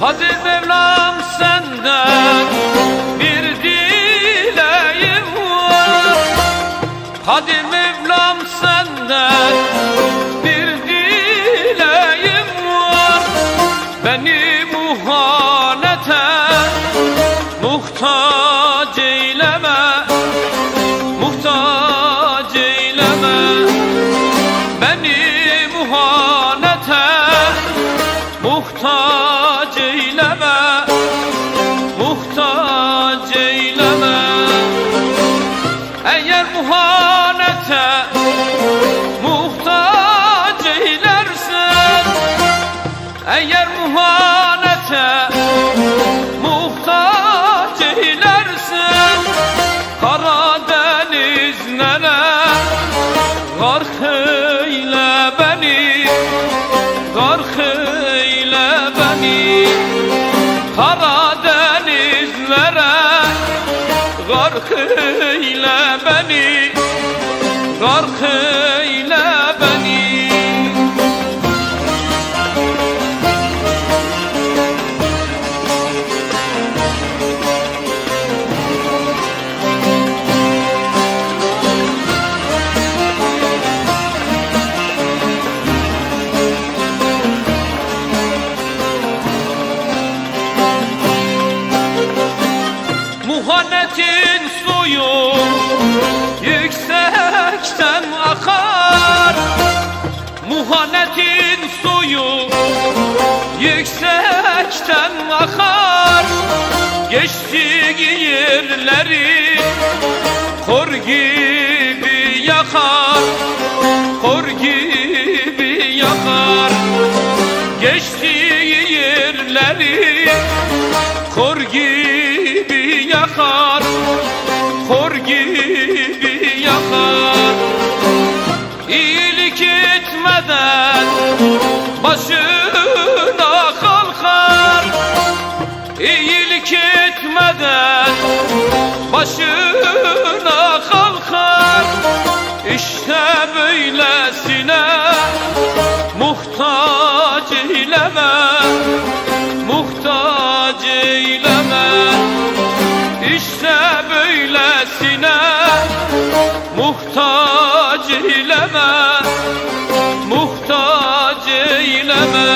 Hadi Mevlam senden bir dileğim var. Hadi Mevlam senden bir dileğim var. Beni muhanete muhtar muhanete Muhtaç eylersen Eğer muhanete Muhtaç eylersen Karadeniz nene Gark eyle beni Gark eyle beni. Karadenizlere Gark eyle beni Gark eyle yüksekten akar Muhannetin suyu yüksekten akar Geçtiği yerleri kor gibi yakar Kor gibi yakar. Geçtiği yerleri kor gibi yakar İyilik etmeden başına kalkar. İyilik etmeden başına kalkar. İşte böylesine muhtaç eyleme Muhtaç eyleme. İşte böylesine muhtaç eyleme Muhtaç eyleme